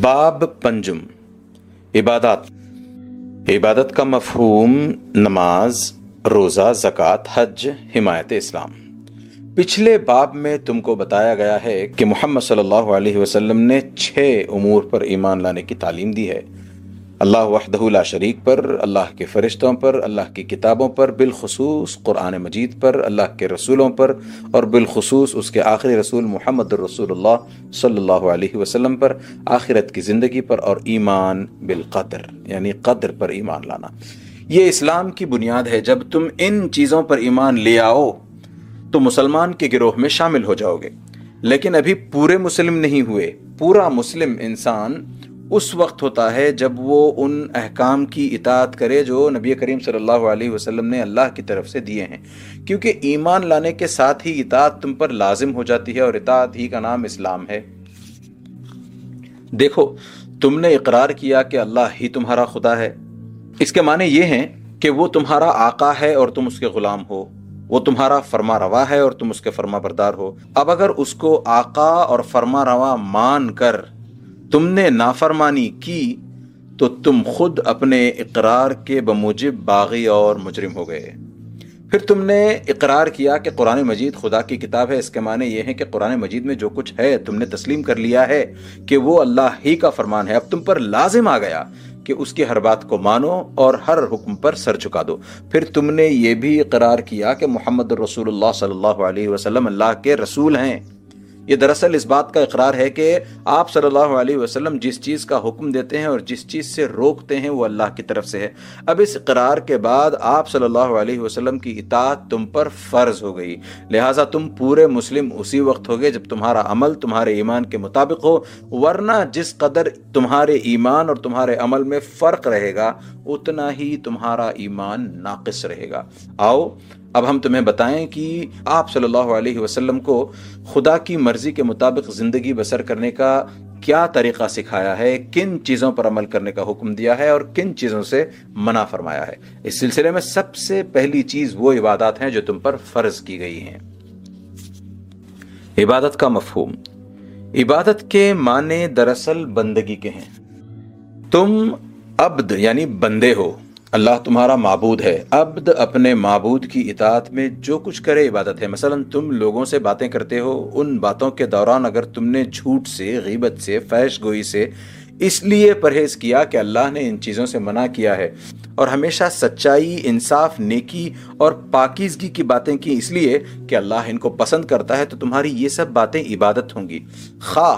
باب پنجم، عبادات۔ عبادت کا مفہوم نماز، روزہ، زکوٰۃ، حج، حمایت اسلام۔ پچھلے باب میں تم کو بتایا گیا ہے کہ محمد صلی اللہ علیہ وسلم نے چھ امور پر ایمان لانے کی تعلیم دی ہے۔ اللہ وحدہ لا شریک پر، اللہ کے فرشتوں پر، اللہ کی کتابوں پر، بالخصوص قرآن مجید پر، اللہ کے رسولوں پر اور بالخصوص اس کے آخری رسول محمد الرسول اللہ صلی اللہ علیہ وسلم پر، آخرت کی زندگی پر اور ایمان بالقدر یعنی قدر پر ایمان لانا۔ یہ اسلام کی بنیاد ہے، جب تم ان چیزوں پر ایمان لے آؤ، تو مسلمان کے گروہ میں شامل ہو جاؤ گے۔ لیکن ابھی پورے مسلم نہیں ہوئے، پورا مسلم انسان اس وقت ہوتا ہے جب وہ ان احکام کی اطاعت کرے جو نبی کریم صلی اللہ علیہ وسلم نے اللہ کی طرف سے دیے ہیں۔ کیونکہ ایمان لانے کے ساتھ ہی اطاعت تم پر لازم ہو جاتی ہے اور اطاعت ہی کا نام اسلام ہے۔ دیکھو، تم نے اقرار کیا کہ اللہ ہی تمہارا خدا ہے۔ اس کے معنی یہ ہیں کہ وہ تمہارا آقا ہے اور تم اس کے غلام ہو۔ وہ تمہارا فرما روا ہے اور تم اس کے فرما بردار ہو۔ اب اگر اس کو آقا اور فرما روا مان کر تم نے نافرمانی کی تو تم خود اپنے اقرار کے بموجب باغی اور مجرم ہو گئے۔ پھر تم نے اقرار کیا کہ قرآن مجید خدا کی کتاب ہے۔ اس کے معنی یہ ہے کہ قرآن مجید میں جو کچھ ہے تم نے تسلیم کر لیا ہے کہ وہ اللہ ہی کا فرمان ہے۔ اب تم پر لازم آ گیا کہ اس کی ہر بات کو مانو اور ہر حکم پر سر چکا دو۔ پھر تم نے یہ بھی اقرار کیا کہ محمد رسول اللہ صلی اللہ علیہ وسلم اللہ کے رسول ہیں۔ یہ دراصل اس بات کا اقرار ہے کہ آپ صلی اللہ علیہ وسلم جس چیز کا حکم دیتے ہیں اور جس چیز سے روکتے ہیں وہ اللہ کی طرف سے ہے۔ اب اس اقرار کے بعد آپ صلی اللہ علیہ وسلم کی اطاعت تم پر فرض ہو گئی۔ لہٰذا تم پورے مسلم اسی وقت ہوگے جب تمہارا عمل تمہارے ایمان کے مطابق ہو، ورنہ جس قدر تمہارے ایمان اور تمہارے عمل میں فرق رہے گا، اتنا ہی تمہارا ایمان ناقص رہے گا۔ آؤ اب ہم تمہیں بتائیں کہ آپ صلی اللہ علیہ وسلم کو خدا کی مرضی کے مطابق زندگی بسر کرنے کا کیا طریقہ سکھایا ہے؟ کن چیزوں پر عمل کرنے کا حکم دیا ہے اور کن چیزوں سے منع فرمایا ہے؟ اس سلسلے میں سب سے پہلی چیز وہ عبادات ہیں جو تم پر فرض کی گئی ہیں۔ عبادت کا مفہوم۔ عبادت کے معنی دراصل بندگی کے ہیں۔ تم عبد یعنی بندے ہو۔ اللہ تمہارا معبود ہے۔ عبد اپنے معبود کی اطاعت میں جو کچھ کرے عبادت ہے۔ مثلا تم لوگوں سے باتیں کرتے ہو، ان باتوں کے دوران اگر تم نے جھوٹ سے، غیبت سے فیش گوئی سے اس لیے پرہیز کیا کہ اللہ نے ان چیزوں سے منع کیا ہے۔ اور ہمیشہ سچائی، انصاف، نیکی اور پاکیزگی کی باتیں کی۔ اس لیے کہ اللہ ان کو پسند کرتا ہے تو تمہاری یہ سب باتیں عبادت ہوں گی۔ خواہ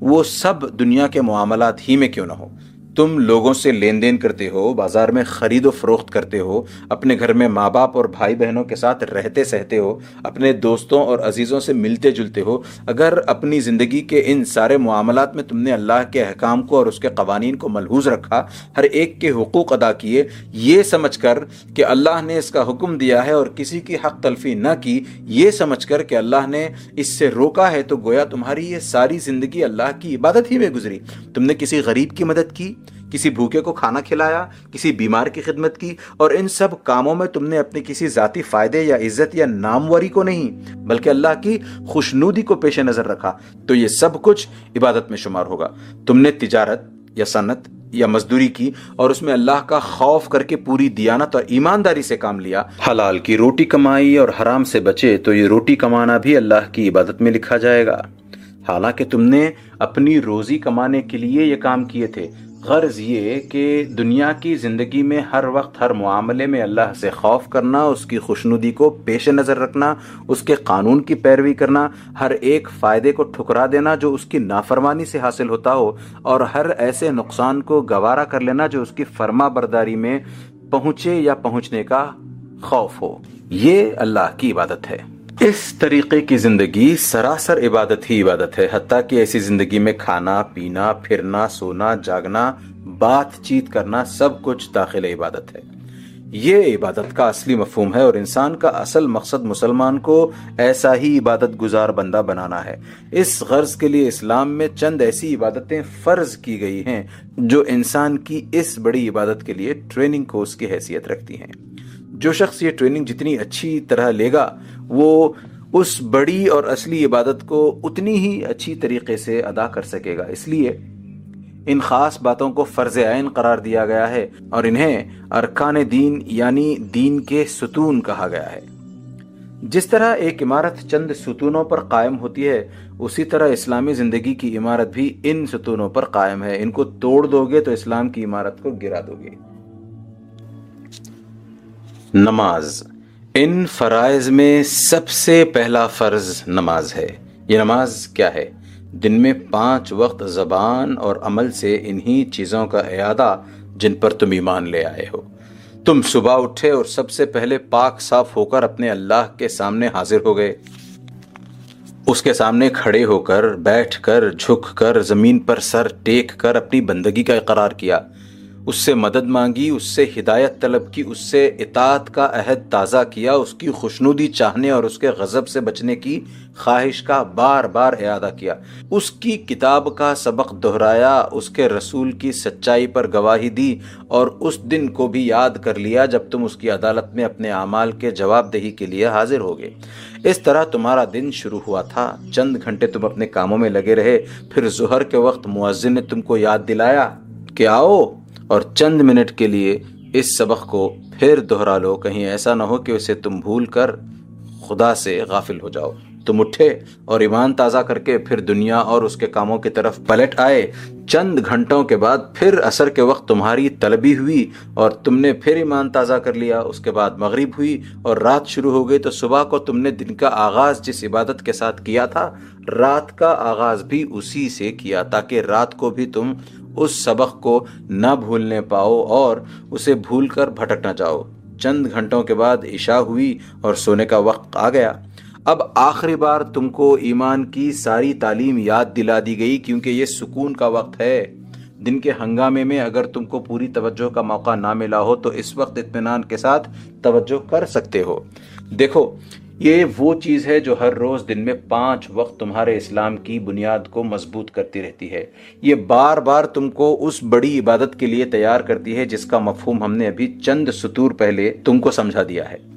وہ سب دنیا کے معاملات ہی میں کیوں نہ ہو تم لوگوں سے لین دین کرتے ہو، بازار میں خرید و فروخت کرتے ہو، اپنے گھر میں ماں باپ اور بھائی بہنوں کے ساتھ رہتے سہتے ہو، اپنے دوستوں اور عزیزوں سے ملتے جلتے ہو، اگر اپنی زندگی کے ان سارے معاملات میں تم نے اللہ کے احکام کو اور اس کے قوانین کو ملحوظ رکھا، ہر ایک کے حقوق ادا کیے، یہ سمجھ کر کہ اللہ نے اس کا حکم دیا ہے اور کسی کی حق تلفی نہ کی، یہ سمجھ کر کہ اللہ نے اس سے روکا ہے، تو گویا تمہاری یہ ساری زندگی اللہ کی عبادت ہی میں گزری۔ تم نے کسی غریب کی مدد کی؟ کسی بھوکے کو کھانا کھلایا، کسی بیمار کی خدمت کی، اور ان سب کاموں میں تم نے اپنے کسی ذاتی فائدے یا عزت یا ناموری کو نہیں، بلکہ اللہ کی خوشنودی کو پیش نظر رکھا۔ تو یہ سب کچھ عبادت میں شمار ہوگا۔ تم نے تجارت یا صنعت یا مزدوری کی، اور اس میں اللہ کا خوف کر کے پوری دیانت اور ایمانداری سے کام لیا۔ حلال کی روٹی کمائی اور حرام سے بچے، تو یہ روٹی کمانا بھی اللہ کی عبادت میں لکھا جائے گا۔ حالانکہ تم نے اپنی روزی کمانے کے لیے یہ کام کیے تھے غرض یہ کہ دنیا کی زندگی میں ہر وقت ہر معاملے میں اللہ سے خوف کرنا، اس کی خوشنودی کو پیش نظر رکھنا، اس کے قانون کی پیروی کرنا، ہر ایک فائدے کو ٹھکرا دینا جو اس کی نافرمانی سے حاصل ہوتا ہو، اور ہر ایسے نقصان کو گوارا کر لینا جو اس کی فرما برداری میں پہنچے یا پہنچنے کا خوف ہو۔ یہ اللہ کی عبادت ہے۔ اس طریقے کی زندگی سراسر عبادت ہی عبادت ہے، حتیٰ کہ ایسی زندگی میں کھانا، پینا، پھرنا، سونا، جاگنا، بات چیت کرنا سب کچھ داخل عبادت ہے۔ یہ عبادت کا اصلی مفہوم ہے اور انسان کا اصل مقصد مسلمان کو ایسا ہی عبادت گزار بندہ بنانا ہے۔ اس غرض کے لیے اسلام میں چند ایسی عبادتیں فرض کی گئی ہیں جو انسان کی اس بڑی عبادت کے لیے ٹریننگ کورس کی حیثیت رکھتی ہیں۔ جو شخص یہ ٹریننگ جتنی اچھی طرح لے گا وہ اس بڑی اور اصلی عبادت کو اتنی ہی اچھی طریقے سے ادا کر سکے گا۔ اس لیے ان خاص باتوں کو فرض عین قرار دیا گیا ہے اور انہیں ارکان دین یعنی دین کے ستون کہا گیا ہے۔ جس طرح ایک عمارت چند ستونوں پر قائم ہوتی ہے، اسی طرح اسلامی زندگی کی عمارت بھی ان ستونوں پر قائم ہے۔ ان کو توڑ دو گے تو اسلام کی عمارت کو گرا دو گے۔ نماز ان فرائض میں سب سے پہلا فرض نماز ہے۔ یہ نماز کیا ہے؟ دن میں پانچ وقت زبان اور عمل سے انہی چیزوں کا اعادہ جن پر تم ایمان لے آئے ہو۔ تم صبح اٹھے اور سب سے پہلے پاک صاف ہو کر اپنے اللہ کے سامنے حاضر ہو گئے۔ اس کے سامنے کھڑے ہو کر، بیٹھ کر، جھک کر، زمین پر سر ٹیک کر اپنی بندگی کا اقرار کیا۔ اس سے مدد مانگی، اس سے ہدایت طلب کی، اس سے اطاعت کا عہد تازہ کیا، اس کی خوشنودی چاہنے اور اس کے غضب سے بچنے کی خواہش کا بار بار اعادہ کیا۔ اس کی کتاب کا سبق دہرایا، اس کے رسول کی سچائی پر گواہی دی اور اس دن کو بھی یاد کر لیا جب تم اس کی عدالت میں اپنے اعمال کے جواب دہی کے لیے حاضر ہو گئے۔ اس طرح تمہارا دن شروع ہوا تھا۔ چند گھنٹے تم اپنے کاموں میں لگے رہے، پھر ظہر کے وقت مؤذن نے تم کو یاد دلایا کہ آؤ اور چند منٹ کے لیے اس سبق کو پھر دہرا لو، کہیں ایسا نہ ہو کہ اسے تم بھول کر خدا سے غافل ہو جاؤ۔ تم اٹھے اور ایمان تازہ کر کے پھر دنیا اور اس کے کاموں کی طرف پلٹ آئے۔ چند گھنٹوں کے بعد پھر اثر کے وقت تمہاری طلبی ہوئی اور تم نے پھر ایمان تازہ کر لیا۔ اس کے بعد مغرب ہوئی اور رات شروع ہو گئی۔ تو صبح کو تم نے دن کا آغاز جس عبادت کے ساتھ کیا تھا، رات کا آغاز بھی اسی سے کیا تاکہ رات کو بھی تم اس سبق کو نہ بھولنے پاؤ اور اسے بھول کر بھٹک نہ جاؤ۔ چند گھنٹوں کے بعد عشاء ہوئی اور سونے کا وقت آ گیا۔ اب آخری بار تم کو ایمان کی ساری تعلیم یاد دلا دی گئی کیونکہ یہ سکون کا وقت ہے۔ دن کے ہنگامے میں اگر تم کو پوری توجہ کا موقع نہ ملا ہو تو اس وقت اطمینان کے ساتھ توجہ کر سکتے ہو۔ دیکھو یہ وہ چیز ہے جو ہر روز دن میں پانچ وقت تمہارے اسلام کی بنیاد کو مضبوط کرتی رہتی ہے۔ یہ بار بار تم کو اس بڑی عبادت کے لیے تیار کرتی ہے جس کا مفہوم ہم نے ابھی چند سطور پہلے تم کو سمجھا دیا ہے۔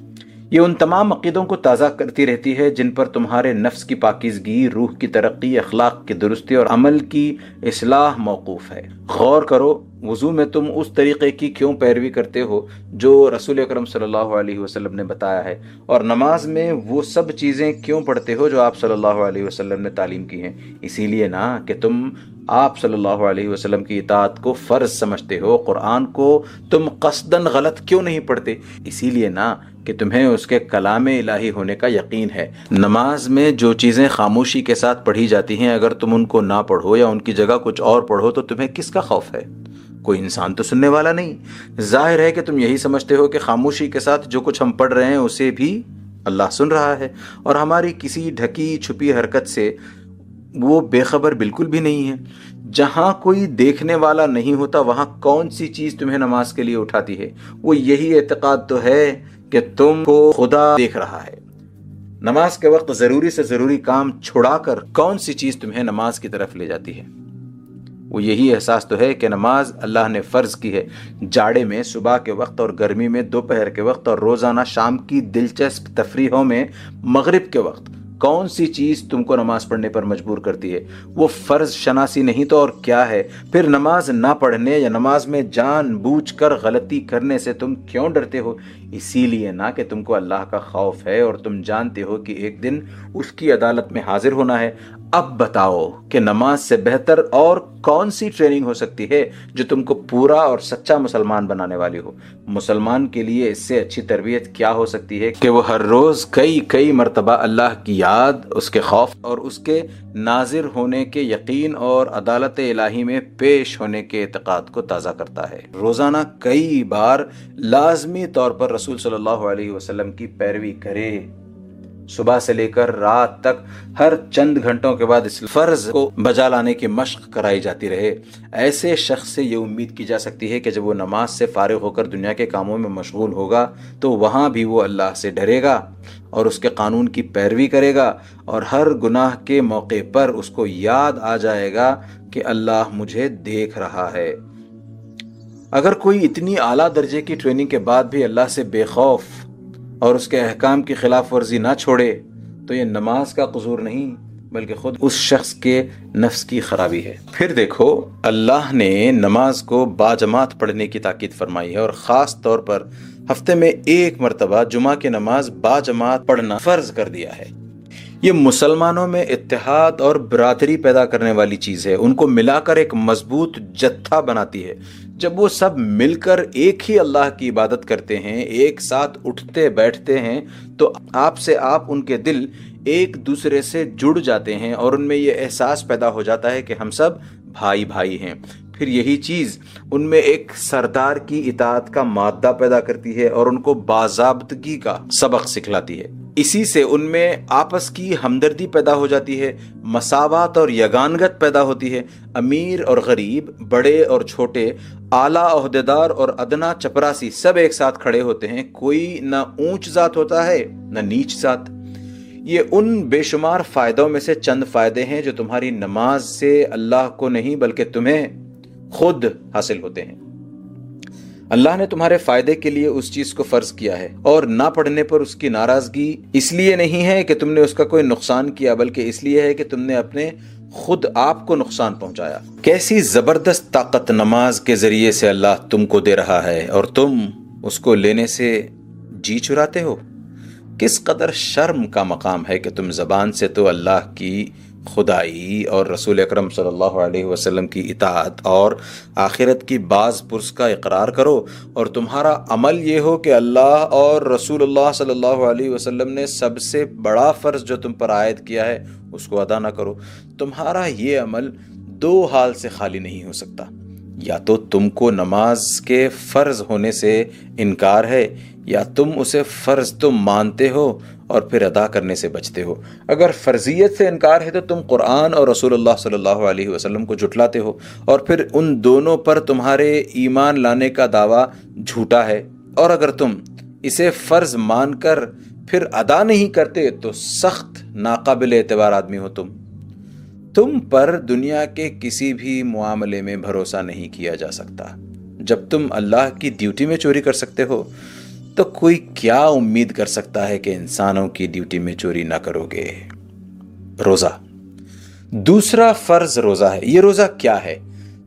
یہ ان تمام عقیدوں کو تازہ کرتی رہتی ہے جن پر تمہارے نفس کی پاکیزگی، روح کی ترقی، اخلاق کی درستی اور عمل کی اصلاح موقوف ہے۔ غور کرو، وضو میں تم اس طریقے کی کیوں پیروی کرتے ہو جو رسول اکرم صلی اللہ علیہ وسلم نے بتایا ہے؟ اور نماز میں وہ سب چیزیں کیوں پڑھتے ہو جو آپ صلی اللہ علیہ وسلم نے تعلیم کی ہیں؟ اسی لیے نا کہ تم آپ صلی اللہ علیہ وسلم کی اطاعت کو فرض سمجھتے ہو، قرآن کو تم قصدن غلط کیوں نہیں پڑھتے؟ اسی لیے نا کہ تمہیں اس کے کلام الہی ہونے کا یقین ہے۔ نماز میں جو چیزیں خاموشی کے ساتھ پڑھی جاتی ہیں، اگر تم ان کو نہ پڑھو یا ان کی جگہ کچھ اور پڑھو، تو تمہیں کس کا خوف ہے؟ کوئی انسان تو سننے والا نہیں۔ ظاہر ہے کہ تم یہی سمجھتے ہو کہ خاموشی کے ساتھ جو کچھ ہم پڑھ رہے ہیں، اسے بھی اللہ سن رہا ہے۔ اور ہماری کسی ڈھکی چھپی حرکت سے وہ بے خبر بالکل بھی نہیں ہے۔ جہاں کوئی دیکھنے والا نہیں ہوتا، وہاں کون سی چیز تمہیں نماز کے لیے اٹھاتی ہے؟ وہ یہی اعتقاد تو ہے کہ تم کو خدا دیکھ رہا ہے۔ نماز کے وقت ضروری سے ضروری کام چھڑا کر کون سی چیز تمہیں نماز کی طرف لے جاتی ہے؟ وہ یہی احساس تو ہے کہ نماز اللہ نے فرض کی ہے۔ جاڑے میں صبح کے وقت اور گرمی میں دوپہر کے وقت اور روزانہ شام کی دلچسپ تفریحوں میں مغرب کے وقت۔ کون سی چیز تم کو نماز پڑھنے پر مجبور کرتی ہے؟ وہ فرض شناسی نہیں تو اور کیا ہے؟ پھر نماز نہ پڑھنے یا نماز میں جان بوجھ کر غلطی کرنے سے تم کیوں ڈرتے ہو؟ اسی لیے نہ کہ تم کو اللہ کا خوف ہے اور تم جانتے ہو کہ ایک دن اس کی عدالت میں حاضر ہونا ہے۔ اب بتاؤ کہ نماز سے بہتر اور کون سی ٹریننگ ہو سکتی ہے جو تم کو پورا اور سچا مسلمان بنانے والی ہو؟ مسلمان کے لیے اس سے اچھی تربیت کیا ہو سکتی ہے کہ وہ ہر روز کئی کئی مرتبہ اللہ کی یاد، اس کے خوف اور اس کے ناظر ہونے کے یقین اور عدالت الہی میں پیش ہونے کے اعتقاد کو تازہ کرتا ہے۔ روزانہ کئی بار لازمی طور پر رسول صلی اللہ علیہ وسلم کی پیروی کرے۔ صبح سے لے کر رات تک ہر چند گھنٹوں کے بعد اس فرض کو بجا لانے کی مشق کرائی جاتی رہے۔ ایسے شخص سے یہ امید کی جا سکتی ہے کہ جب وہ نماز سے فارغ ہو کر دنیا کے کاموں میں مشغول ہوگا تو وہاں بھی وہ اللہ سے ڈرے گا اور اس کے قانون کی پیروی کرے گا اور ہر گناہ کے موقع پر اس کو یاد آ جائے گا کہ اللہ مجھے دیکھ رہا ہے۔ اگر کوئی اتنی اعلیٰ درجے کی ٹریننگ کے بعد بھی اللہ سے بے خوف اور اس کے احکام کی خلاف ورزی نہ چھوڑے، تو یہ نماز کا قصور نہیں، بلکہ خود اس شخص کے نفس کی خرابی ہے۔ پھر دیکھو، اللہ نے نماز کو با جماعت پڑھنے کی تاکید فرمائی ہے اور خاص طور پر ہفتے میں ایک مرتبہ جمعہ کی نماز با جماعت پڑھنا فرض کر دیا ہے۔ یہ مسلمانوں میں اتحاد اور برادری پیدا کرنے والی چیز ہے۔ ان کو ملا کر ایک مضبوط جتھا بناتی ہے۔ جب وہ سب مل کر ایک ہی اللہ کی عبادت کرتے ہیں، ایک ساتھ اٹھتے بیٹھتے ہیں، تو آپ سے آپ ان کے دل ایک دوسرے سے جڑ جاتے ہیں اور ان میں یہ احساس پیدا ہو جاتا ہے کہ ہم سب بھائی بھائی ہیں۔ پھر یہی چیز ان میں ایک سردار کی اطاعت کا مادہ پیدا کرتی ہے اور ان کو باضابطگی کا سبق سکھلاتی ہے۔ اسی سے ان میں آپس کی ہمدردی پیدا ہو جاتی ہے، مساوات اور یگانگت پیدا ہوتی ہے۔ امیر اور غریب، بڑے اور چھوٹے، اعلیٰ عہدیدار اور ادنا چپراسی سب ایک ساتھ کھڑے ہوتے ہیں۔ کوئی نہ اونچ ذات ہوتا ہے، نہ نیچ ذات۔ یہ ان بے شمار فائدوں میں سے چند فائدے ہیں جو تمہاری نماز سے اللہ کو نہیں بلکہ تمہیں خود حاصل ہوتے ہیں۔ اللہ نے تمہارے فائدے کے لیے اس چیز کو فرض کیا ہے اور نہ پڑھنے پر اس کی ناراضگی اس لیے نہیں ہے کہ تم نے اس کا کوئی نقصان کیا، بلکہ اس لیے ہے کہ تم نے اپنے خود آپ کو نقصان پہنچایا۔ کیسی زبردست طاقت نماز کے ذریعے سے اللہ تم کو دے رہا ہے اور تم اس کو لینے سے جی چراتے ہو؟ کس قدر شرم کا مقام ہے کہ تم زبان سے تو اللہ کی خدائی اور رسول اکرم صلی اللہ علیہ وسلم کی اطاعت اور آخرت کی بعض پرس کا اقرار کرو اور تمہارا عمل یہ ہو کہ اللہ اور رسول اللہ صلی اللہ علیہ وسلم نے سب سے بڑا فرض جو تم پر عائد کیا ہے، اس کو ادا نہ کرو۔ تمہارا یہ عمل دو حال سے خالی نہیں ہو سکتا۔ یا تو تم کو نماز کے فرض ہونے سے انکار ہے، یا تم اسے فرض تو مانتے ہو اور پھر ادا کرنے سے بچتے ہو۔ اگر فرضیت سے انکار ہے تو تم قرآن اور رسول اللہ صلی اللہ علیہ وسلم کو جھٹلاتے ہو اور پھر ان دونوں پر تمہارے ایمان لانے کا دعویٰ جھوٹا ہے۔ اور اگر تم اسے فرض مان کر پھر ادا نہیں کرتے تو سخت ناقابل اعتبار آدمی ہو تم۔ تم پر دنیا کے کسی بھی معاملے میں بھروسہ نہیں کیا جا سکتا۔ جب تم اللہ کی ڈیوٹی میں چوری کر سکتے ہو تو کوئی کیا امید کر سکتا ہے کہ انسانوں کی ڈیوٹی میں چوری نہ کرو گے؟ روزہ۔ دوسرا فرض روزہ ہے۔ یہ روزہ کیا ہے؟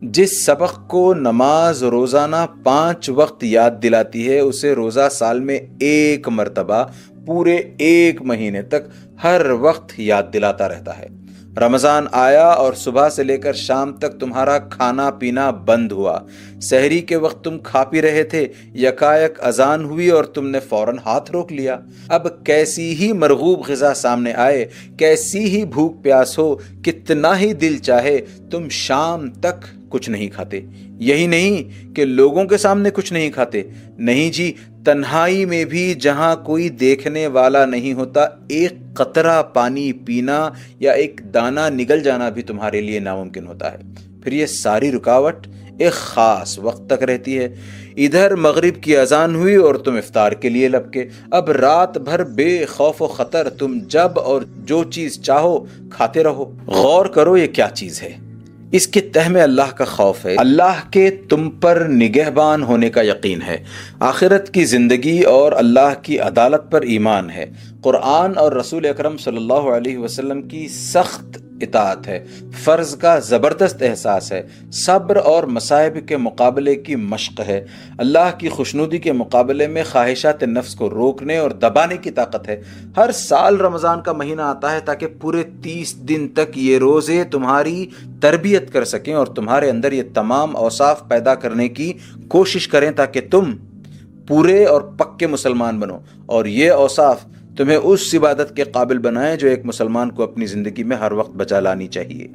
جس سبق کو نماز روزانہ پانچ وقت یاد دلاتی ہے، اسے روزہ سال میں ایک مرتبہ پورے ایک مہینے تک ہر وقت یاد دلاتا رہتا ہے۔ رمضان آیا اور صبح سے لے کر شام تک تمہارا کھانا پینا بند ہوا۔ سحری کے وقت تم کھا پی رہے تھے، یکایک اذان ہوئی اور تم نے فوراً ہاتھ روک لیا۔ اب کیسی ہی مرغوب غذا سامنے آئے، کیسی ہی بھوک پیاس ہو، کتنا ہی دل چاہے، تم شام تک کچھ نہیں کھاتے۔ یہی نہیں کہ لوگوں کے سامنے کچھ نہیں کھاتے۔ نہیں جی تنہائی میں بھی جہاں کوئی دیکھنے والا نہیں ہوتا، ایک قطرہ پانی پینا یا ایک دانہ نگل جانا بھی تمہارے لیے ناممکن ہوتا ہے۔ پھر یہ ساری رکاوٹ ایک خاص وقت تک رہتی ہے۔ ادھر مغرب کی اذان ہوئی اور تم افطار کے لیے لپکے اب رات بھر بے خوف و خطر تم جب اور جو چیز چاہو کھاتے رہو۔ غور کرو یہ کیا چیز ہے۔ اس کے تہ میں اللہ کا خوف ہے۔ اللہ کے تم پر نگہبان ہونے کا یقین ہے۔ آخرت کی زندگی اور اللہ کی عدالت پر ایمان ہے۔ قرآن اور رسول اکرم صلی اللہ علیہ وسلم کی سخت اطاعت ہے۔ فرض کا زبردست احساس ہے۔ صبر اور مصائب کے مقابلے کی مشق ہے۔ اللہ کی خوشنودی کے مقابلے میں خواہشات نفس کو روکنے اور دبانے کی طاقت ہے۔ ہر سال رمضان کا مہینہ آتا ہے تاکہ پورے تیس دن تک یہ روزے تمہاری تربیت کر سکیں اور تمہارے اندر یہ تمام اوصاف پیدا کرنے کی کوشش کریں تاکہ تم پورے اور پکے مسلمان بنو۔ اور یہ اوصاف تمہیں اس عبادت کے قابل بنائے جو ایک مسلمان کو اپنی زندگی میں ہر وقت بچا لانی چاہیے۔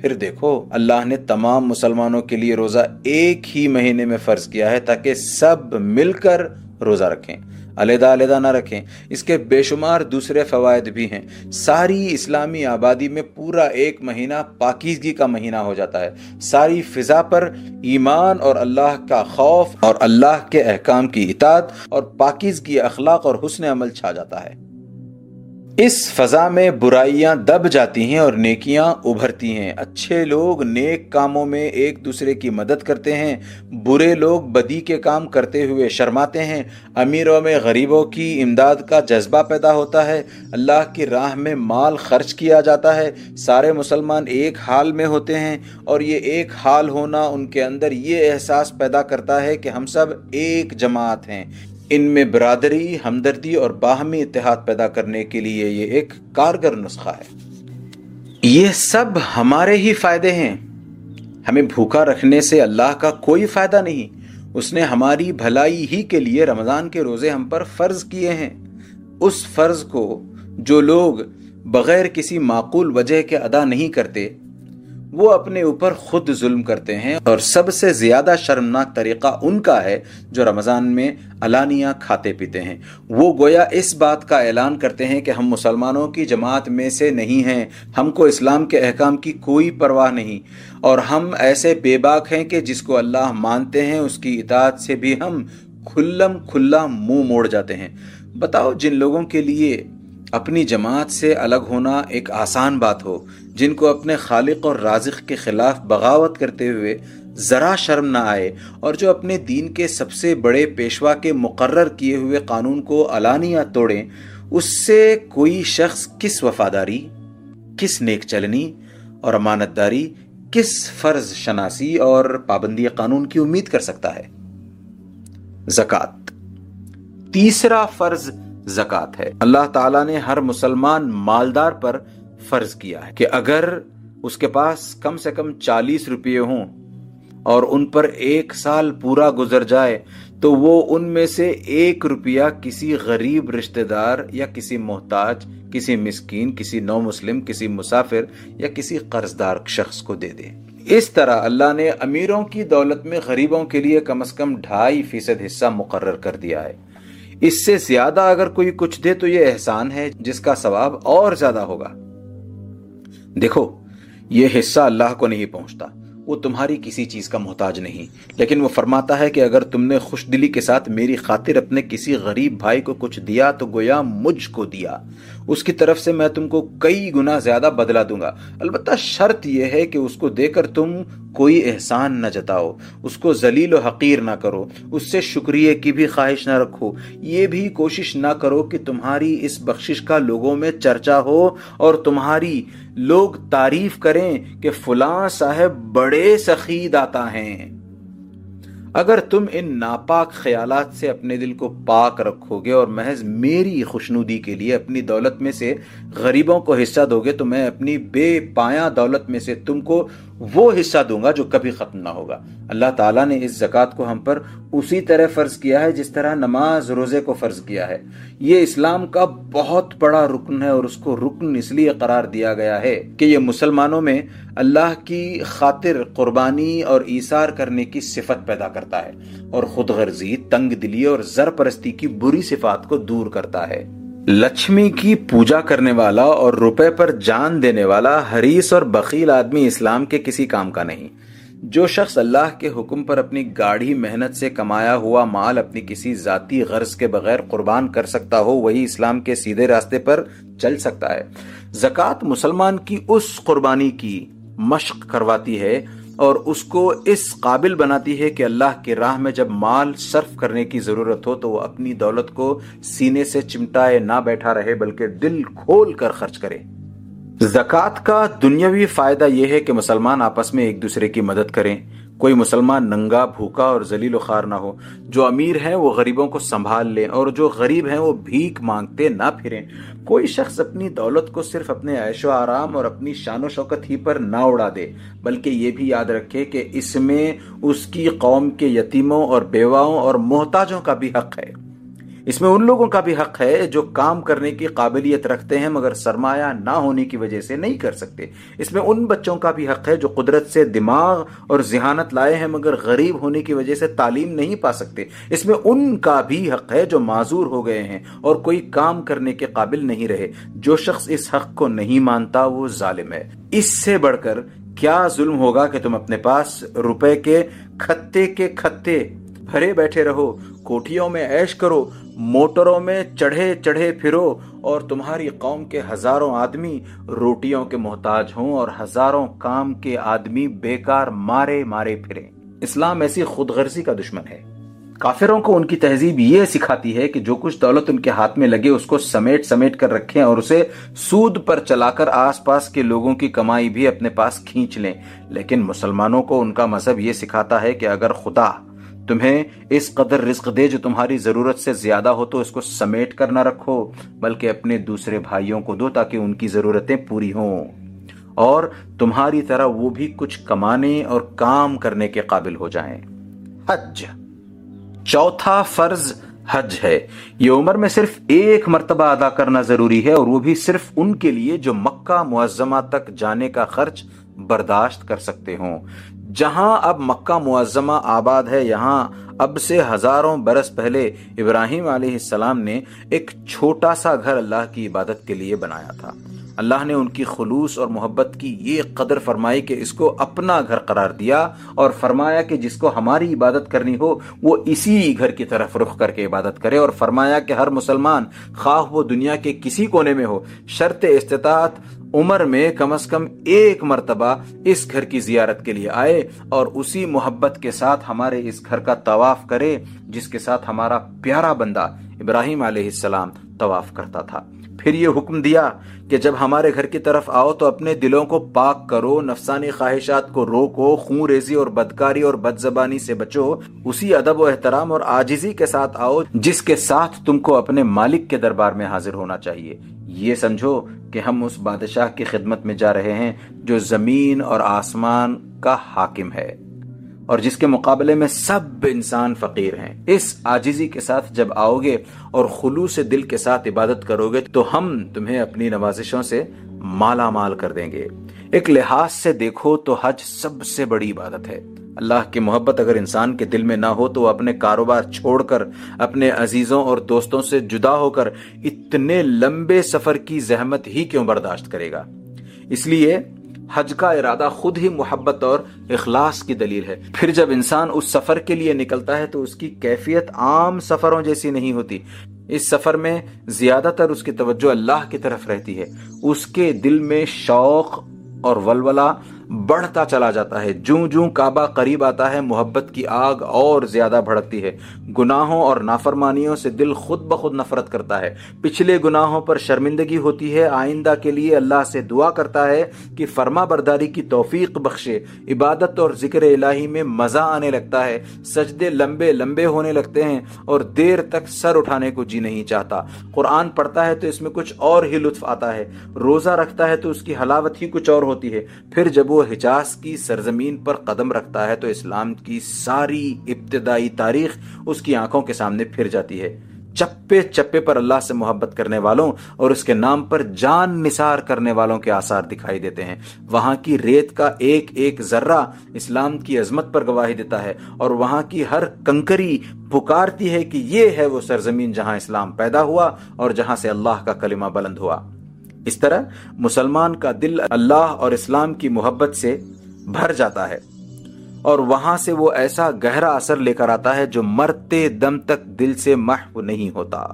پھر دیکھو، اللہ نے تمام مسلمانوں کے لیے روزہ ایک ہی مہینے میں فرض کیا ہے تاکہ سب مل کر روزہ رکھیں۔ علیحدہ علیحدہ نہ رکھیں۔ اس کے بے شمار دوسرے فوائد بھی ہیں۔ ساری اسلامی آبادی میں پورا ایک مہینہ پاکیزگی کا مہینہ ہو جاتا ہے۔ ساری فضا پر ایمان اور اللہ کا خوف اور اللہ کے احکام کی اطاعت اور پاکیزگی اخلاق اور حسن عمل چھا جاتا ہے۔ اس فضا میں برائیاں دب جاتی ہیں اور نیکیاں ابھرتی ہیں۔ اچھے لوگ نیک کاموں میں ایک دوسرے کی مدد کرتے ہیں، برے لوگ بدی کے کام کرتے ہوئے شرماتے ہیں۔ امیروں میں غریبوں کی امداد کا جذبہ پیدا ہوتا ہے۔ اللہ کی راہ میں مال خرچ کیا جاتا ہے۔ سارے مسلمان ایک حال میں ہوتے ہیں اور یہ ایک حال ہونا ان کے اندر یہ احساس پیدا کرتا ہے کہ ہم سب ایک جماعت ہیں۔ ان میں برادری، ہمدردی اور باہمی اتحاد پیدا کرنے کے لیے یہ ایک کارگر نسخہ ہے۔ یہ سب ہمارے ہی فائدے ہیں۔ ہمیں بھوکا رکھنے سے اللہ کا کوئی فائدہ نہیں۔ اس نے ہماری بھلائی ہی کے لیے رمضان کے روزے ہم پر فرض کیے ہیں۔ اس فرض کو جو لوگ بغیر کسی معقول وجہ کے ادا نہیں کرتے وہ اپنے اوپر خود ظلم کرتے ہیں اور سب سے زیادہ شرمناک طریقہ ان کا ہے جو رمضان میں علانیہ کھاتے پیتے ہیں۔ وہ گویا اس بات کا اعلان کرتے ہیں کہ ہم مسلمانوں کی جماعت میں سے نہیں ہیں، ہم کو اسلام کے احکام کی کوئی پرواہ نہیں۔ اور ہم ایسے بے باک ہیں کہ جس کو اللہ مانتے ہیں، اس کی اطاعت سے بھی ہم کھلم کھلا منہ موڑ جاتے ہیں۔ بتاؤ، جن لوگوں کے لیے اپنی جماعت سے الگ ہونا ایک آسان بات ہو جن کو اپنے خالق اور رازق کے خلاف بغاوت کرتے ہوئے ذرا شرم نہ آئے اور جو اپنے دین کے سب سے بڑے پیشوا کے مقرر کیے ہوئے قانون کو علانیہ توڑیں، اس سے کوئی شخص کس وفاداری، کس نیک چلنی اور امانت داری کس فرض شناسی اور پابندی قانون کی امید کر سکتا ہے؟ زکوٰۃ تیسرا فرض زکوٰۃ ہے۔ اللہ تعالیٰ نے ہر مسلمان مالدار پر فرض کیا ہے کہ اگر اس کے پاس کم سے کم چالیس روپے ہوں اور ان پر ایک سال پورا گزر جائے، تو وہ ان میں سے ایک روپیہ کسی غریب رشتہ دار یا کسی محتاج، کسی مسکین، کسی نو مسلم کسی مسافر یا کسی قرض دار شخص کو دے دے۔ اس طرح اللہ نے امیروں کی دولت میں غریبوں کے لیے کم از کم ڈھائی فیصد حصہ مقرر کر دیا ہے۔ اس سے زیادہ اگر کوئی کچھ دے تو یہ احسان ہے جس کا ثواب اور زیادہ ہوگا۔ دیکھو، یہ حصہ اللہ کو نہیں پہنچتا۔ وہ تمہاری کسی چیز کا محتاج نہیں۔ لیکن وہ فرماتا ہے کہ اگر تم نے خوش دلی کے ساتھ میری خاطر اپنے کسی غریب بھائی کو کچھ دیا تو گویا مجھ کو دیا۔ اس کی طرف سے میں تم کو کئی گنا زیادہ بدلا دوں گا۔ البتہ شرط یہ ہے کہ اس کو دے کر تم کوئی احسان نہ جتاؤ، اس کو ذلیل و حقیر نہ کرو، اس سے شکریہ کی بھی خواہش نہ رکھو۔ یہ بھی کوشش نہ کرو کہ تمہاری اس بخشش کا لوگوں میں چرچا ہو اور تمہاری لوگ تعریف کریں کہ فلاں صاحب بڑے سخی داتا ہیں۔ اگر تم ان ناپاک خیالات سے اپنے دل کو پاک رکھو گے اور محض میری خوشنودی کے لیے اپنی دولت میں سے غریبوں کو حصہ دو گے، تو میں اپنی بے پایا دولت میں سے تم کو وہ حصہ دوں گا جو کبھی ختم نہ ہوگا۔ اللہ تعالیٰ نے اس زکوٰۃ کو ہم پر اسی طرح فرض کیا ہے جس طرح نماز روزے کو فرض کیا ہے۔ یہ اسلام کا بہت بڑا رکن ہے اور اس کو رکن اس لیے قرار دیا گیا ہے کہ یہ مسلمانوں میں اللہ کی خاطر قربانی اور ایثار کرنے کی صفت پیدا کرتا ہے اور خود غرضی، تنگ دلی اور زر پرستی کی بری صفات کو دور کرتا ہے۔ لچھمی کی پوجا کرنے والا اور روپے پر جان دینے والا حریص اور بخیل آدمی اسلام کے کسی کام کا نہیں۔ جو شخص اللہ کے حکم پر اپنی گاڑھی محنت سے کمایا ہوا مال اپنی کسی ذاتی غرض کے بغیر قربان کر سکتا ہو، وہی اسلام کے سیدھے راستے پر چل سکتا ہے۔ زکوٰۃ مسلمان کی اس قربانی کی مشق کرواتی ہے اور اس کو اس قابل بناتی ہے کہ اللہ کی راہ میں جب مال صرف کرنے کی ضرورت ہو تو وہ اپنی دولت کو سینے سے چمٹائے نہ بیٹھا رہے بلکہ دل کھول کر خرچ کرے۔ زکوٰۃ کا دنیاوی فائدہ یہ ہے کہ مسلمان آپس میں ایک دوسرے کی مدد کریں۔ کوئی مسلمان ننگا، بھوکا اور ذلیل و خار نہ ہو۔ جو امیر ہیں وہ غریبوں کو سنبھال لیں اور جو غریب ہیں وہ بھیک مانگتے نہ پھریں۔ کوئی شخص اپنی دولت کو صرف اپنے عیش و آرام اور اپنی شان و شوکت ہی پر نہ اڑا دے، بلکہ یہ بھی یاد رکھے کہ اس میں اس کی قوم کے یتیموں اور بیواؤں اور محتاجوں کا بھی حق ہے۔ اس میں ان لوگوں کا بھی حق ہے جو کام کرنے کی قابلیت رکھتے ہیں مگر سرمایہ نہ ہونے کی وجہ سے نہیں کر سکتے۔ اس میں ان بچوں کا بھی حق ہے جو قدرت سے دماغ اور ذہانت لائے ہیں مگر غریب ہونے کی وجہ سے تعلیم نہیں پا سکتے۔ اس میں ان کا بھی حق ہے جو معذور ہو گئے ہیں اور کوئی کام کرنے کے قابل نہیں رہے۔ جو شخص اس حق کو نہیں مانتا وہ ظالم ہے۔ اس سے بڑھ کر کیا ظلم ہوگا کہ تم اپنے پاس روپے کے کھتے کے کھتے بھرے بیٹھے رہو، کوٹھیوں میں عیش کرو موٹروں میں چڑھے چڑھے پھرو اور تمہاری قوم کے ہزاروں آدمی روٹیوں کے محتاج ہوں اور ہزاروں کام کے آدمی بیکار مارے مارے پھریں اسلام ایسی خود غرضی کا دشمن ہے۔ کافروں کو ان کی تہذیب یہ سکھاتی ہے کہ جو کچھ دولت ان کے ہاتھ میں لگے اس کو سمیٹ سمیٹ کر رکھیں اور اسے سود پر چلا کر آس پاس کے لوگوں کی کمائی بھی اپنے پاس کھینچ لیں۔ لیکن مسلمانوں کو ان کا مذہب یہ سکھاتا ہے کہ اگر خدا تمہیں اس قدر رزق دے جو تمہاری ضرورت سے زیادہ ہو تو اس کو سمیٹ کر نہ رکھو، بلکہ اپنے دوسرے بھائیوں کو دو تاکہ ان کی ضرورتیں پوری ہوں۔ اور تمہاری طرح وہ بھی کچھ کمانے اور کام کرنے کے قابل ہو جائیں۔ حج۔ چوتھا فرض حج ہے۔ یہ عمر میں صرف ایک مرتبہ ادا کرنا ضروری ہے اور وہ بھی صرف ان کے لیے جو مکہ معظمہ تک جانے کا خرچ برداشت کر سکتے ہوں۔ جہاں اب مکہ معظمہ آباد ہے، یہاں اب سے ہزاروں برس پہلے ابراہیم علیہ السلام نے ایک چھوٹا سا گھر اللہ کی عبادت کے لیے بنایا تھا۔ اللہ نے ان کی خلوص اور محبت کی یہ قدر فرمائی کہ اس کو اپنا گھر قرار دیا اور فرمایا کہ جس کو ہماری عبادت کرنی ہو، وہ اسی گھر کی طرف رخ کر کے عبادت کرے اور فرمایا کہ ہر مسلمان خواہ وہ دنیا کے کسی کونے میں ہو، شرط استطاعت عمر میں کم از کم ایک مرتبہ اس گھر کی زیارت کے لیے آئے اور اسی محبت کے ساتھ ہمارے اس گھر کا طواف کرے، جس کے ساتھ ہمارا پیارا بندہ ابراہیم علیہ السلام طواف کرتا تھا۔ پھر یہ حکم دیا کہ جب ہمارے گھر کی طرف آؤ تو اپنے دلوں کو پاک کرو، نفسانی خواہشات کو روکو، خون ریزی اور بدکاری اور بد زبانی سے بچو۔ اسی ادب و احترام اور آجزی کے ساتھ آؤ، جس کے ساتھ تم کو اپنے مالک کے دربار میں حاضر ہونا چاہیے۔ یہ سمجھو کہ ہم اس بادشاہ کی خدمت میں جا رہے ہیں جو زمین اور آسمان کا حاکم ہے اور جس کے مقابلے میں سب انسان فقیر ہیں۔ اس آجزی کے ساتھ جب آؤ گے اور خلوص دل کے ساتھ عبادت کرو گے تو ہم تمہیں اپنی نوازشوں سے مالا مال کر دیں گے۔ ایک لحاظ سے دیکھو تو حج سب سے بڑی عبادت ہے۔ اللہ کی محبت اگر انسان کے دل میں نہ ہو تو وہ اپنے کاروبار چھوڑ کر، اپنے عزیزوں اور دوستوں سے جدا ہو کر اتنے لمبے سفر کی زحمت ہی کیوں برداشت کرے گا؟ اس لیے حج کا ارادہ خود ہی محبت اور اخلاص کی دلیل ہے۔ پھر جب انسان اس سفر کے لیے نکلتا ہے تو اس کی کیفیت عام سفروں جیسی نہیں ہوتی۔ اس سفر میں زیادہ تر اس کی توجہ اللہ کی طرف رہتی ہے۔ اس کے دل میں شوق اور ولولہ بڑھتا چلا جاتا ہے۔ جوں جوں کعبہ قریب آتا ہے، محبت کی آگ اور زیادہ بھڑکتی ہے۔ گناہوں اور نافرمانیوں سے دل خود بخود نفرت کرتا ہے۔ پچھلے گناہوں پر شرمندگی ہوتی ہے، آئندہ کے لیے اللہ سے دعا کرتا ہے کہ فرما برداری کی توفیق بخشے۔ عبادت اور ذکر الہی میں مزہ آنے لگتا ہے۔ سجدے لمبے لمبے ہونے لگتے ہیں اور دیر تک سر اٹھانے کو جی نہیں چاہتا۔ قرآن پڑھتا ہے تو اس میں کچھ اور ہی لطف آتا ہے۔ روزہ رکھتا ہے تو اس کی حلاوت ہی کچھ اور ہوتی ہے۔ پھر جب وہ حجاز کی سرزمین پر قدم رکھتا ہے تو اسلام کی ساری ابتدائی تاریخ اس اس کی آنکھوں کے سامنے پھر جاتی ہے۔ چپے چپے پر اللہ سے محبت کرنے والوں اور اس کے نام پر جان نثار کرنے والوں کے آثار دکھائی دیتے ہیں۔ وہاں کی ریت کا ایک ایک ذرہ اسلام کی عظمت پر گواہی دیتا ہے اور وہاں کی ہر کنکری پکارتی ہے کہ یہ ہے وہ سرزمین جہاں اسلام پیدا ہوا اور جہاں سے اللہ کا کلمہ بلند ہوا۔ اس طرح مسلمان کا دل اللہ اور اسلام کی محبت سے بھر جاتا ہے۔ اور وہاں سے وہ ایسا گہرا اثر لے کر آتا ہے جو مرتے دم تک دل سے محو نہیں ہوتا۔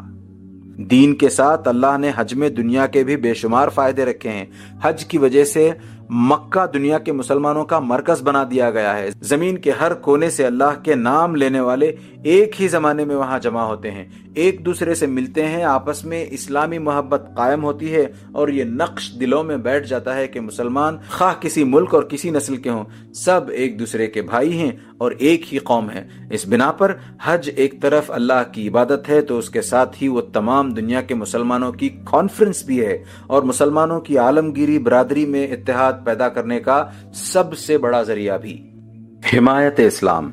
دین کے ساتھ اللہ نے حج میں دنیا کے بھی بے شمار فائدے رکھے ہیں۔ حج کی وجہ سے مکہ دنیا کے مسلمانوں کا مرکز بنا دیا گیا ہے۔ زمین کے ہر کونے سے اللہ کے نام لینے والے ایک ہی زمانے میں وہاں جمع ہوتے ہیں۔ ایک دوسرے سے ملتے ہیں، آپس میں اسلامی محبت قائم ہوتی ہے اور یہ نقش دلوں میں بیٹھ جاتا ہے کہ مسلمان خواہ کسی ملک اور کسی نسل کے ہوں، سب ایک دوسرے کے بھائی ہیں اور ایک ہی قوم ہے اس بنا پر حج ایک طرف اللہ کی عبادت ہے تو اس کے ساتھ ہی وہ تمام دنیا کے مسلمانوں کی کانفرنس بھی ہے اور مسلمانوں کی عالمگیری، برادری میں اتحاد پیدا کرنے کا سب سے بڑا ذریعہ بھی۔ حمایت اسلام۔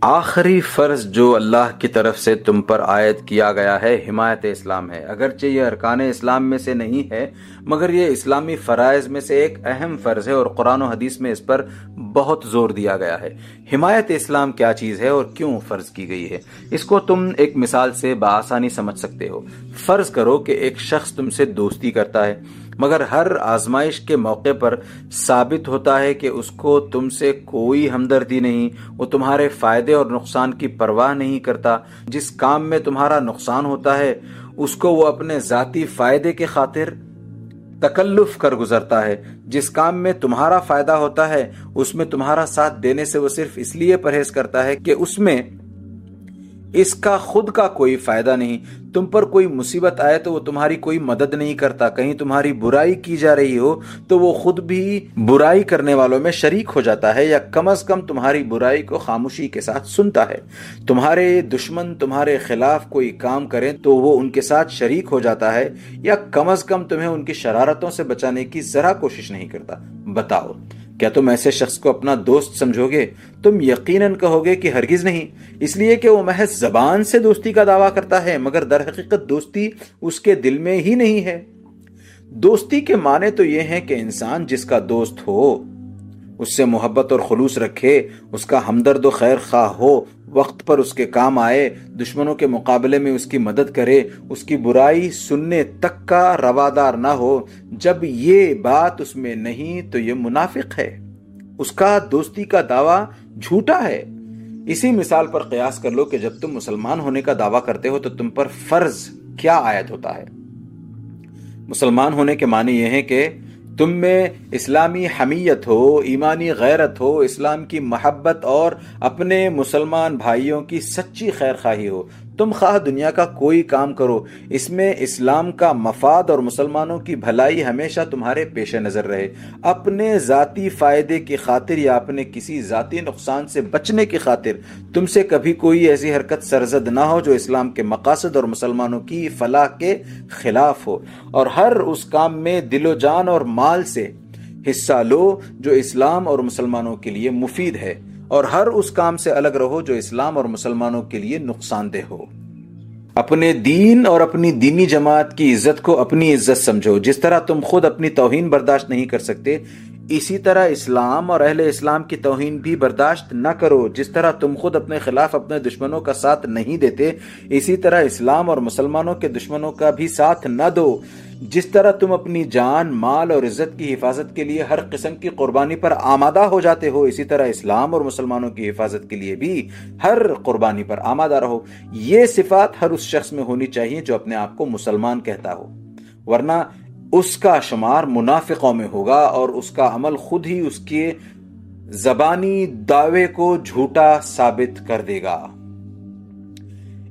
آخری فرض جو اللہ کی طرف سے تم پر عائد کیا گیا ہے، حمایت اسلام ہے۔ اگرچہ یہ ارکان اسلام میں سے نہیں ہے، مگر یہ اسلامی فرائض میں سے ایک اہم فرض ہے اور قرآن و حدیث میں اس پر بہت زور دیا گیا ہے۔ حمایت اسلام کیا چیز ہے اور کیوں فرض کی گئی ہے؟ اس کو تم ایک مثال سے بآسانی سمجھ سکتے ہو۔ فرض کرو کہ ایک شخص تم سے دوستی کرتا ہے۔ مگر ہر آزمائش کے موقع پر ثابت ہوتا ہے کہ اس کو تم سے کوئی ہمدردی نہیں، وہ تمہارے فائدے اور نقصان کی پرواہ نہیں کرتا۔ جس کام میں تمہارا نقصان ہوتا ہے، اس کو وہ اپنے ذاتی فائدے کے خاطر تکلف کر گزرتا ہے۔ جس کام میں تمہارا فائدہ ہوتا ہے، اس میں تمہارا ساتھ دینے سے وہ صرف اس لیے پرہیز کرتا ہے کہ اس میں اس کا خود کا کوئی فائدہ نہیں۔ تم پر کوئی مصیبت آئے تو وہ تمہاری کوئی مدد نہیں کرتا۔ کہیں تمہاری برائی کی جا رہی ہو تو وہ خود بھی برائی کرنے والوں میں شریک ہو جاتا ہے یا کم از کم تمہاری برائی کو خاموشی کے ساتھ سنتا ہے۔ تمہارے دشمن، تمہارے خلاف کوئی کام کریں تو وہ ان کے ساتھ شریک ہو جاتا ہے یا کم از کم تمہیں ان کی شرارتوں سے بچانے کی ذرا کوشش نہیں کرتا۔ بتاؤ۔ کیا تم ایسے شخص کو اپنا دوست سمجھو گے؟ تم یقیناً کہو گے کہ ہرگز نہیں، اس لیے کہ وہ محض زبان سے دوستی کا دعویٰ کرتا ہے، مگر در حقیقت دوستی اس کے دل میں ہی نہیں ہے۔ دوستی کے معنی تو یہ ہیں کہ انسان جس کا دوست ہو، اس سے محبت اور خلوص رکھے، اس کا ہمدرد و خیر خواہ ہو وقت پر اس کے کام آئے، دشمنوں کے مقابلے میں اس کی مدد کرے، اس کی برائی سننے تک کا روادار نہ ہو، جب یہ بات اس میں نہیں تو یہ منافق ہے۔ اس کا دوستی کا دعویٰ جھوٹا ہے۔ اسی مثال پر قیاس کر لو کہ جب تم مسلمان ہونے کا دعویٰ کرتے ہو تو تم پر فرض کیا آیت ہوتا ہے؟ مسلمان ہونے کے معنی یہ ہے کہ تم میں اسلامی حمیت ہو، ایمانی غیرت ہو، اسلام کی محبت اور اپنے مسلمان بھائیوں کی سچی خیر خواہی ہو۔ تم خواہ دنیا کا کوئی کام کرو، اس میں اسلام کا مفاد اور مسلمانوں کی بھلائی ہمیشہ تمہارے پیش نظر رہے۔ اپنے ذاتی فائدے کی خاطر یا اپنے کسی ذاتی نقصان سے بچنے کی خاطر، تم سے کبھی کوئی ایسی حرکت سرزد نہ ہو جو اسلام کے مقاصد اور مسلمانوں کی فلاح کے خلاف ہو۔ اور ہر اس کام میں دل و جان اور مال سے حصہ لو جو اسلام اور مسلمانوں کے لیے مفید ہے۔ اور ہر اس کام سے الگ رہو جو اسلام اور مسلمانوں کے لیے نقصان دہ ہو۔ اپنے دین اور اپنی دینی جماعت کی عزت کو اپنی عزت سمجھو۔ جس طرح تم خود اپنی توہین برداشت نہیں کر سکتے، اسی طرح اسلام اور اہل اسلام کی توہین بھی برداشت نہ کرو۔ جس طرح تم خود اپنے خلاف اپنے دشمنوں کا ساتھ نہیں دیتے، اسی طرح اسلام اور مسلمانوں کے دشمنوں کا بھی ساتھ نہ دو۔ جس طرح تم اپنی جان، مال اور عزت کی حفاظت کے لیے ہر قسم کی قربانی پر آمادہ ہو جاتے ہو، اسی طرح اسلام اور مسلمانوں کی حفاظت کے لیے بھی ہر قربانی پر آمادہ رہو۔ یہ صفات ہر اس شخص میں ہونی چاہیے جو اپنے آپ کو مسلمان کہتا ہو۔ ورنہ اس کا شمار منافقوں میں ہوگا اور اس کا عمل خود ہی اس کے زبانی دعوے کو جھوٹا ثابت کر دے گا۔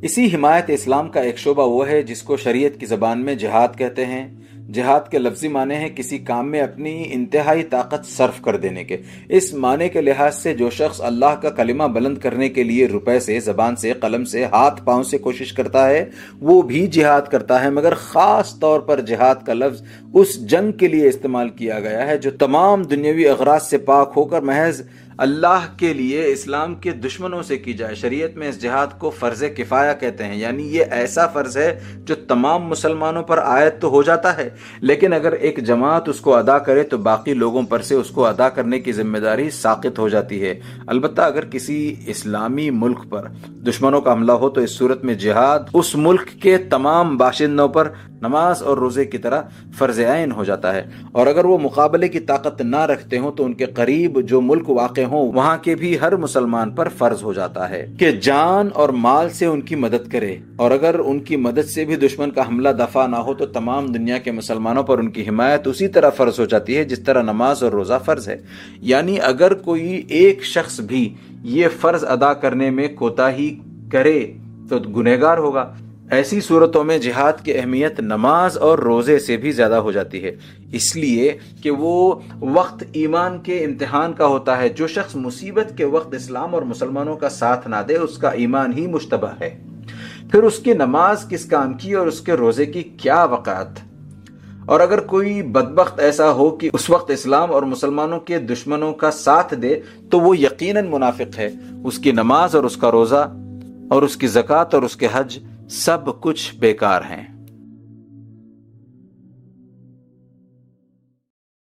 اسی حمایت اسلام کا ایک شعبہ وہ ہے جس کو شریعت کی زبان میں جہاد کہتے ہیں۔ جہاد کے لفظی معنی ہیں کسی کام میں اپنی انتہائی طاقت صرف کر دینے کے۔ اس معنی کے لحاظ سے جو شخص اللہ کا کلمہ بلند کرنے کے لیے روپے سے، زبان سے، قلم سے، ہاتھ پاؤں سے کوشش کرتا ہے، وہ بھی جہاد کرتا ہے۔ مگر خاص طور پر جہاد کا لفظ اس جنگ کے لیے استعمال کیا گیا ہے جو تمام دنیاوی اغراض سے پاک ہو کر محض اللہ کے لیے اسلام کے دشمنوں سے کی جائے۔ شریعت میں اس جہاد کو فرض کفایہ کہتے ہیں یعنی یہ ایسا فرض ہے جو تمام مسلمانوں پر آیت تو ہو جاتا ہے، لیکن اگر ایک جماعت اس کو ادا کرے تو باقی لوگوں پر سے اس کو ادا کرنے کی ذمہ داری ساقط ہو جاتی ہے۔ البتہ اگر کسی اسلامی ملک پر دشمنوں کا حملہ ہو تو اس صورت میں جہاد اس ملک کے تمام باشندوں پر نماز اور روزے کی طرح فرض عین ہو جاتا ہے۔ اور اگر وہ مقابلے کی طاقت نہ رکھتے ہوں تو ان کے قریب جو ملک واقع ہوں، وہاں کے بھی ہر مسلمان پر فرض ہو جاتا ہے کہ جان اور مال سے ان کی مدد کرے۔ اور اگر ان کی مدد سے بھی دشمن کا حملہ دفاع نہ ہو تو تمام دنیا کے مسلمانوں پر ان کی حمایت اسی طرح فرض ہو جاتی ہے جس طرح نماز اور روزہ فرض ہے۔ یعنی اگر کوئی ایک شخص بھی یہ فرض ادا کرنے میں کوتا ہی کرے تو گنہگار ہوگا۔ ایسی صورتوں میں جہاد کی اہمیت نماز اور روزے سے بھی زیادہ ہو جاتی ہے۔ اس لیے کہ وہ وقت ایمان کے امتحان کا ہوتا ہے۔ جو شخص مصیبت کے وقت اسلام اور مسلمانوں کا ساتھ نہ دے، اس کا ایمان ہی مشتبہ ہے۔ پھر اس کی نماز کس کام کی اور اس کے روزے کی کیا وقعت اور اگر کوئی بدبخت ایسا ہو کہ اس وقت اسلام اور مسلمانوں کے دشمنوں کا ساتھ دے، تو وہ یقیناً منافق ہے۔ اس کی نماز اور اس کا روزہ اور اس کی زکوٰۃ اور اس کے حج سب کچھ بیکار ہیں۔